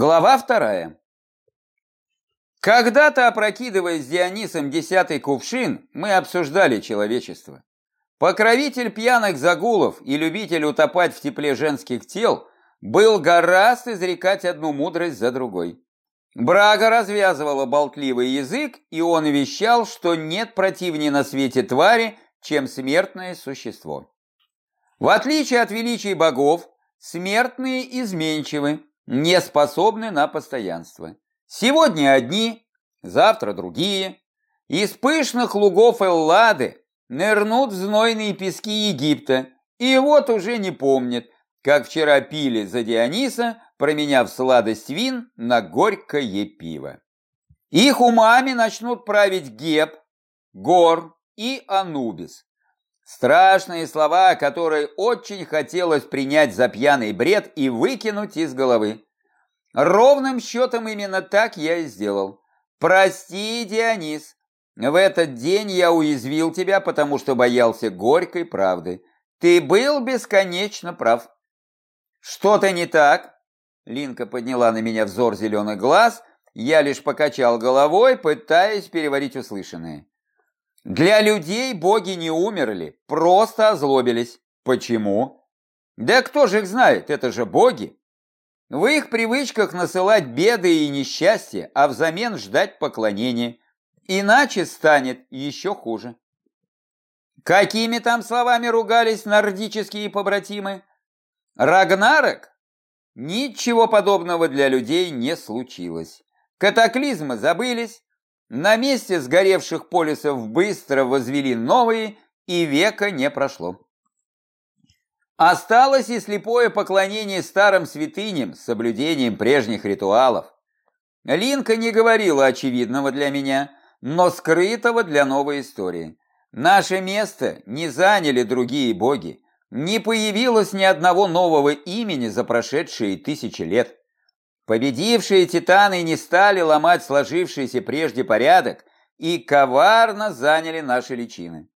Глава вторая. Когда-то, опрокидывая с Дионисом десятый кувшин, мы обсуждали человечество. Покровитель пьяных загулов и любитель утопать в тепле женских тел был гораст изрекать одну мудрость за другой. Брага развязывала болтливый язык, и он вещал, что нет противнее на свете твари, чем смертное существо. В отличие от величий богов, смертные изменчивы, не способны на постоянство. Сегодня одни, завтра другие. Из пышных лугов Эллады нырнут в знойные пески Египта, и вот уже не помнят, как вчера пили за Диониса, променяв сладость вин на горькое пиво. Их умами начнут править Геб, Гор и Анубис. Страшные слова, которые очень хотелось принять за пьяный бред и выкинуть из головы. Ровным счетом именно так я и сделал. Прости, Дионис, в этот день я уязвил тебя, потому что боялся горькой правды. Ты был бесконечно прав. Что-то не так? Линка подняла на меня взор зеленый глаз, я лишь покачал головой, пытаясь переварить услышанное. Для людей боги не умерли, просто озлобились. Почему? Да кто же их знает, это же боги. В их привычках насылать беды и несчастья, а взамен ждать поклонения. Иначе станет еще хуже. Какими там словами ругались нордические побратимы? Рагнарок? Ничего подобного для людей не случилось. Катаклизмы забылись, на месте сгоревших полисов быстро возвели новые, и века не прошло. Осталось и слепое поклонение старым святыням с соблюдением прежних ритуалов. Линка не говорила очевидного для меня, но скрытого для новой истории. Наше место не заняли другие боги, не появилось ни одного нового имени за прошедшие тысячи лет. Победившие титаны не стали ломать сложившийся прежде порядок и коварно заняли наши личины.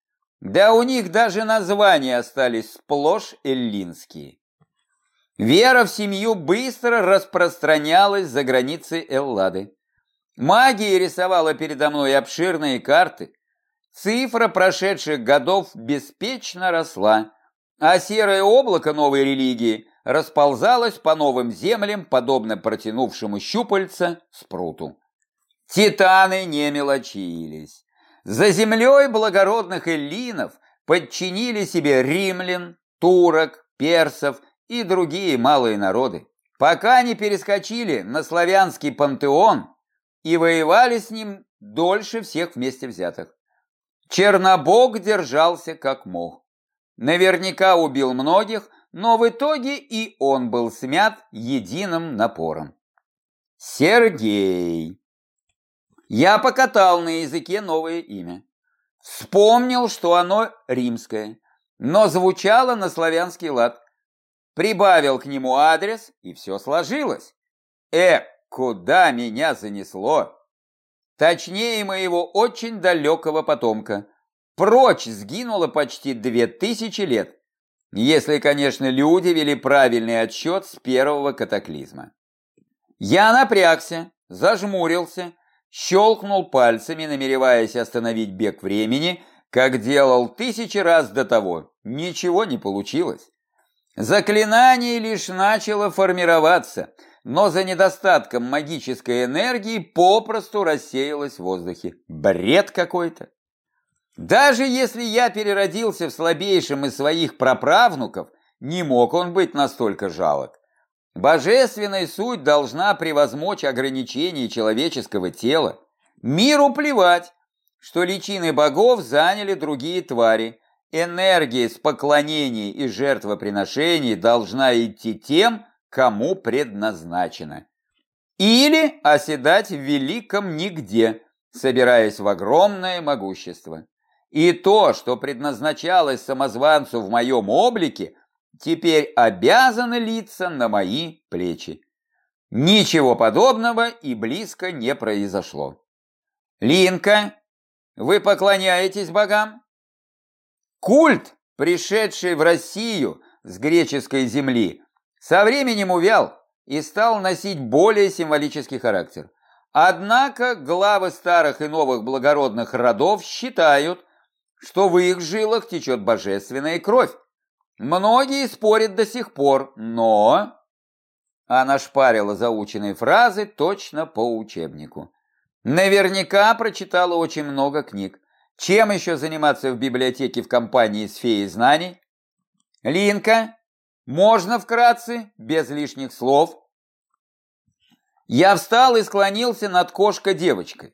Да у них даже названия остались сплошь эллинские. Вера в семью быстро распространялась за границы Эллады. Магия рисовала передо мной обширные карты. Цифра прошедших годов беспечно росла, а серое облако новой религии расползалась по новым землям, подобно протянувшему щупальца спруту. Титаны не мелочились. За землей благородных эллинов подчинили себе римлян, турок, персов и другие малые народы, пока не перескочили на славянский пантеон и воевали с ним дольше всех вместе взятых. Чернобог держался как мог. Наверняка убил многих, но в итоге и он был смят единым напором. Сергей. Я покатал на языке новое имя. Вспомнил, что оно римское, но звучало на славянский лад. Прибавил к нему адрес, и все сложилось. Э, куда меня занесло? Точнее, моего очень далекого потомка. Прочь сгинуло почти две тысячи лет. Если, конечно, люди вели правильный отсчет с первого катаклизма. Я напрягся, зажмурился, щелкнул пальцами, намереваясь остановить бег времени, как делал тысячи раз до того. Ничего не получилось. Заклинание лишь начало формироваться, но за недостатком магической энергии попросту рассеялось в воздухе. Бред какой-то. Даже если я переродился в слабейшем из своих праправнуков, не мог он быть настолько жалок. Божественная суть должна превозмочь ограничения человеческого тела. Миру плевать, что личины богов заняли другие твари. Энергия с поклонений и жертвоприношений должна идти тем, кому предназначена. Или оседать в великом нигде, собираясь в огромное могущество. И то, что предназначалось самозванцу в моем облике, теперь обязано литься на мои плечи. Ничего подобного и близко не произошло. Линка, вы поклоняетесь богам? Культ, пришедший в Россию с греческой земли, со временем увял, и стал носить более символический характер. Однако главы старых и новых благородных родов считают, что в их жилах течет божественная кровь. Многие спорят до сих пор, но... Она шпарила заученные фразы точно по учебнику. Наверняка прочитала очень много книг. Чем еще заниматься в библиотеке в компании с феей знаний? Линка, можно вкратце, без лишних слов? Я встал и склонился над кошкой-девочкой.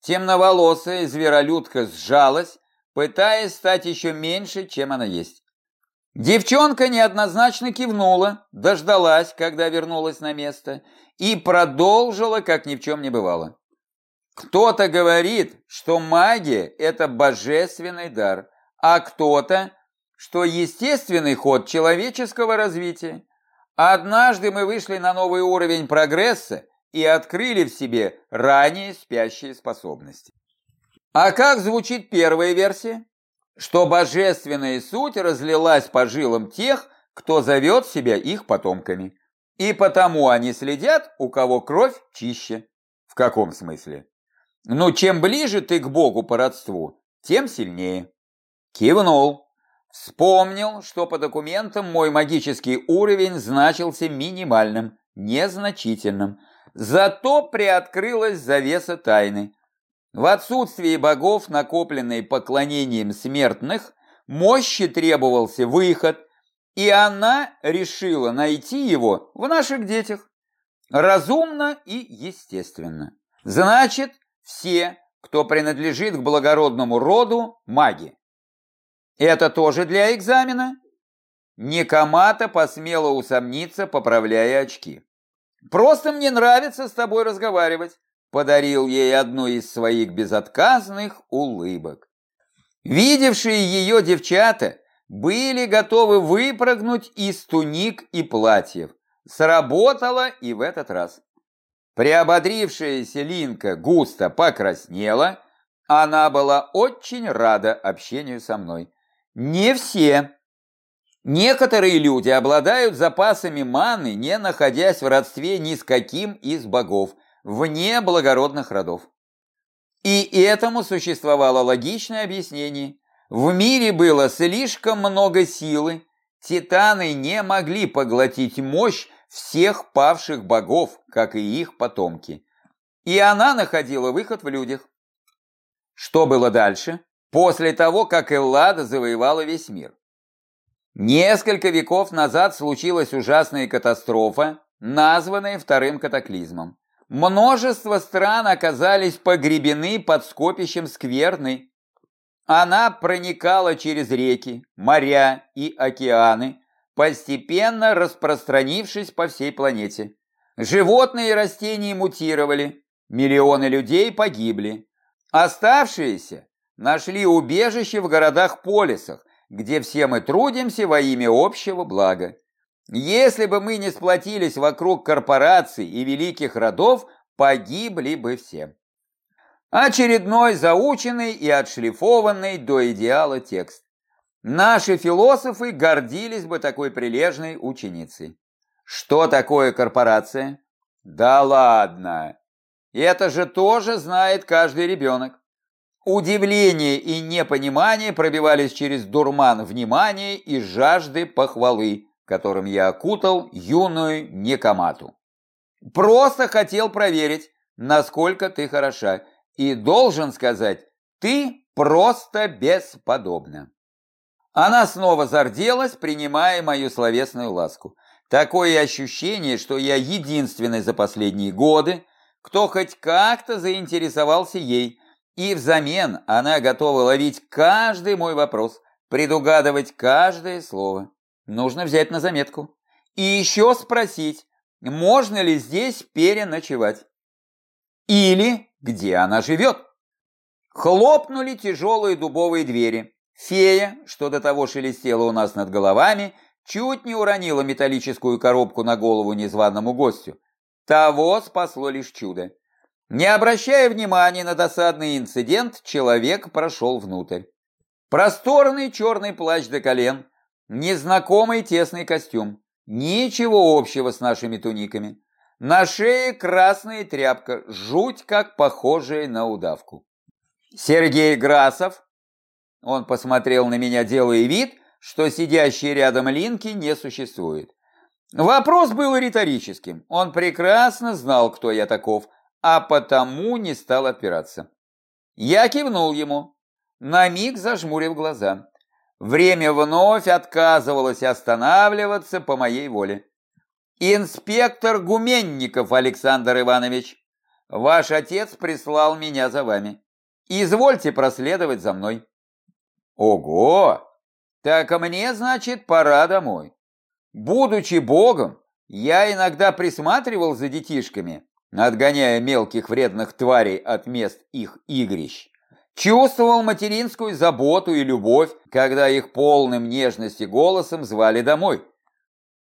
Темноволосая зверолюдка сжалась, пытаясь стать еще меньше, чем она есть. Девчонка неоднозначно кивнула, дождалась, когда вернулась на место, и продолжила, как ни в чем не бывало. Кто-то говорит, что магия – это божественный дар, а кто-то, что естественный ход человеческого развития. Однажды мы вышли на новый уровень прогресса и открыли в себе ранее спящие способности. А как звучит первая версия? что божественная суть разлилась по жилам тех, кто зовет себя их потомками. И потому они следят, у кого кровь чище. В каком смысле? Ну, чем ближе ты к Богу по родству, тем сильнее. Кивнул. Вспомнил, что по документам мой магический уровень значился минимальным, незначительным. Зато приоткрылась завеса тайны. В отсутствии богов, накопленной поклонением смертных, мощи требовался выход, и она решила найти его в наших детях. Разумно и естественно. Значит, все, кто принадлежит к благородному роду, маги. Это тоже для экзамена? Никомата посмела усомниться, поправляя очки. Просто мне нравится с тобой разговаривать подарил ей одну из своих безотказных улыбок. Видевшие ее девчата были готовы выпрыгнуть из туник и платьев. Сработало и в этот раз. Приободрившаяся Линка густо покраснела, она была очень рада общению со мной. Не все. Некоторые люди обладают запасами маны, не находясь в родстве ни с каким из богов – вне благородных родов. И этому существовало логичное объяснение. В мире было слишком много силы, титаны не могли поглотить мощь всех павших богов, как и их потомки. И она находила выход в людях. Что было дальше? После того, как Эллада завоевала весь мир. Несколько веков назад случилась ужасная катастрофа, названная вторым катаклизмом. Множество стран оказались погребены под скопищем скверны. Она проникала через реки, моря и океаны, постепенно распространившись по всей планете. Животные и растения мутировали, миллионы людей погибли. Оставшиеся нашли убежище в городах-полисах, где все мы трудимся во имя общего блага. Если бы мы не сплотились вокруг корпораций и великих родов, погибли бы все. Очередной заученный и отшлифованный до идеала текст. Наши философы гордились бы такой прилежной ученицей. Что такое корпорация? Да ладно! Это же тоже знает каждый ребенок. Удивление и непонимание пробивались через дурман внимания и жажды похвалы которым я окутал юную Некомату. Просто хотел проверить, насколько ты хороша, и должен сказать, ты просто бесподобна. Она снова зарделась, принимая мою словесную ласку. Такое ощущение, что я единственный за последние годы, кто хоть как-то заинтересовался ей, и взамен она готова ловить каждый мой вопрос, предугадывать каждое слово. Нужно взять на заметку. И еще спросить, можно ли здесь переночевать. Или где она живет. Хлопнули тяжелые дубовые двери. Фея, что до того шелестела у нас над головами, чуть не уронила металлическую коробку на голову незваному гостю. Того спасло лишь чудо. Не обращая внимания на досадный инцидент, человек прошел внутрь. Просторный черный плащ до колен, Незнакомый тесный костюм, Ничего общего с нашими туниками. На шее красная тряпка, жуть как похожая на удавку. Сергей Грасов, он посмотрел на меня, делая вид, что сидящий рядом Линки не существует. Вопрос был риторическим. Он прекрасно знал, кто я таков, а потому не стал отпираться. Я кивнул ему, на миг зажмурив глаза. Время вновь отказывалось останавливаться по моей воле. «Инспектор Гуменников Александр Иванович, ваш отец прислал меня за вами. Извольте проследовать за мной». «Ого! Так мне, значит, пора домой. Будучи богом, я иногда присматривал за детишками, отгоняя мелких вредных тварей от мест их игрищ. Чувствовал материнскую заботу и любовь, когда их полным нежности голосом звали домой.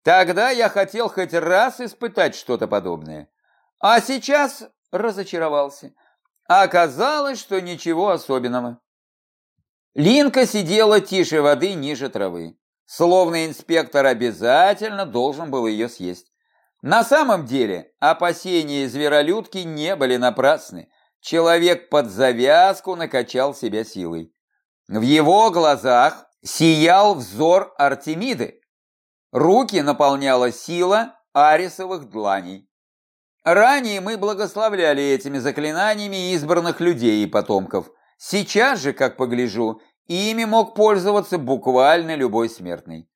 Тогда я хотел хоть раз испытать что-то подобное. А сейчас разочаровался. Оказалось, что ничего особенного. Линка сидела тише воды ниже травы. Словно инспектор обязательно должен был ее съесть. На самом деле опасения зверолюдки не были напрасны. Человек под завязку накачал себя силой. В его глазах сиял взор Артемиды. Руки наполняла сила арисовых дланей. Ранее мы благословляли этими заклинаниями избранных людей и потомков. Сейчас же, как погляжу, ими мог пользоваться буквально любой смертный.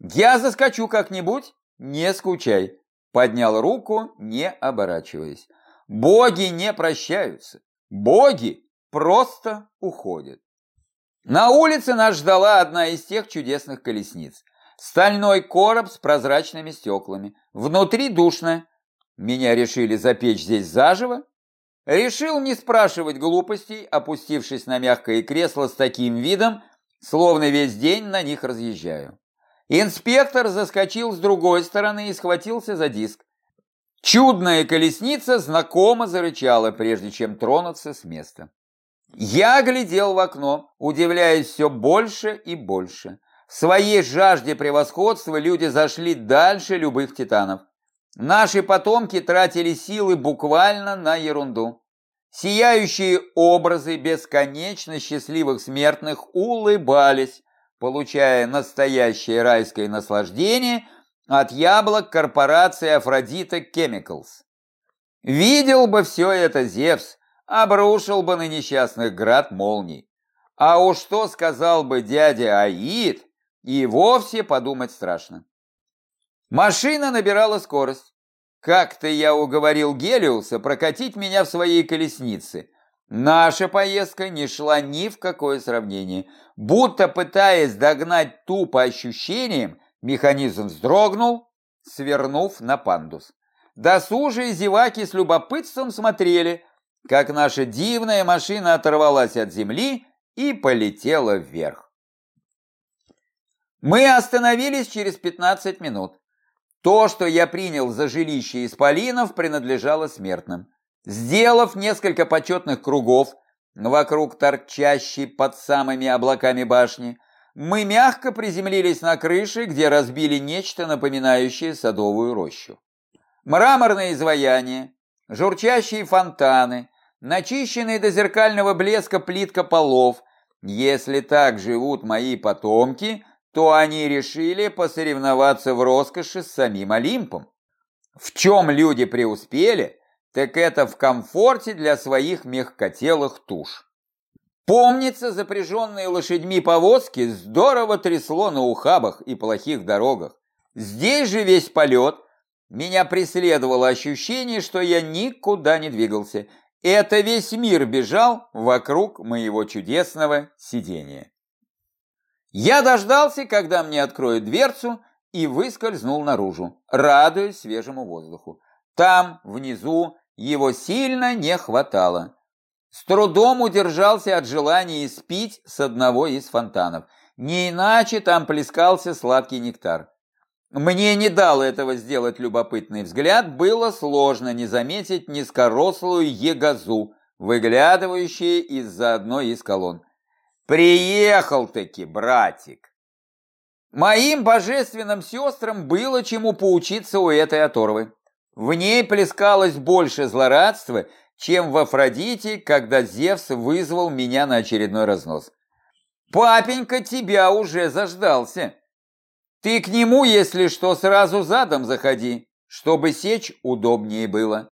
«Я заскочу как-нибудь, не скучай», — поднял руку, не оборачиваясь. Боги не прощаются. Боги просто уходят. На улице нас ждала одна из тех чудесных колесниц. Стальной короб с прозрачными стеклами. Внутри душно. Меня решили запечь здесь заживо. Решил не спрашивать глупостей, опустившись на мягкое кресло с таким видом, словно весь день на них разъезжаю. Инспектор заскочил с другой стороны и схватился за диск. Чудная колесница знакомо зарычала, прежде чем тронуться с места. Я глядел в окно, удивляясь все больше и больше. В своей жажде превосходства люди зашли дальше любых титанов. Наши потомки тратили силы буквально на ерунду. Сияющие образы бесконечно счастливых смертных улыбались, получая настоящее райское наслаждение от яблок корпорации Афродита Chemicals. Видел бы все это Зевс, обрушил бы на несчастных град молний. А уж что сказал бы дядя Аид, и вовсе подумать страшно. Машина набирала скорость. Как-то я уговорил Гелиуса прокатить меня в своей колеснице. Наша поездка не шла ни в какое сравнение. Будто пытаясь догнать ту по ощущениям, Механизм вздрогнул, свернув на пандус. Досужие зеваки с любопытством смотрели, как наша дивная машина оторвалась от земли и полетела вверх. Мы остановились через 15 минут. То, что я принял за жилище исполинов, принадлежало смертным. Сделав несколько почетных кругов вокруг торчащей под самыми облаками башни, мы мягко приземлились на крыше, где разбили нечто напоминающее садовую рощу. Мраморные изваяния, журчащие фонтаны, начищенные до зеркального блеска плитка полов. Если так живут мои потомки, то они решили посоревноваться в роскоши с самим Олимпом. В чем люди преуспели, так это в комфорте для своих мягкотелых туш. Помнится, запряженные лошадьми повозки здорово трясло на ухабах и плохих дорогах. Здесь же весь полет меня преследовало ощущение, что я никуда не двигался. Это весь мир бежал вокруг моего чудесного сидения. Я дождался, когда мне откроют дверцу, и выскользнул наружу, радуясь свежему воздуху. Там, внизу, его сильно не хватало. С трудом удержался от желания испить с одного из фонтанов. Не иначе там плескался сладкий нектар. Мне не дал этого сделать любопытный взгляд, было сложно не заметить низкорослую егозу, выглядывающую из-за одной из колонн. «Приехал-таки, братик!» Моим божественным сестрам было чему поучиться у этой оторвы. В ней плескалось больше злорадства, чем в Афродите, когда Зевс вызвал меня на очередной разнос. Папенька тебя уже заждался. Ты к нему, если что, сразу задом заходи, чтобы сечь удобнее было.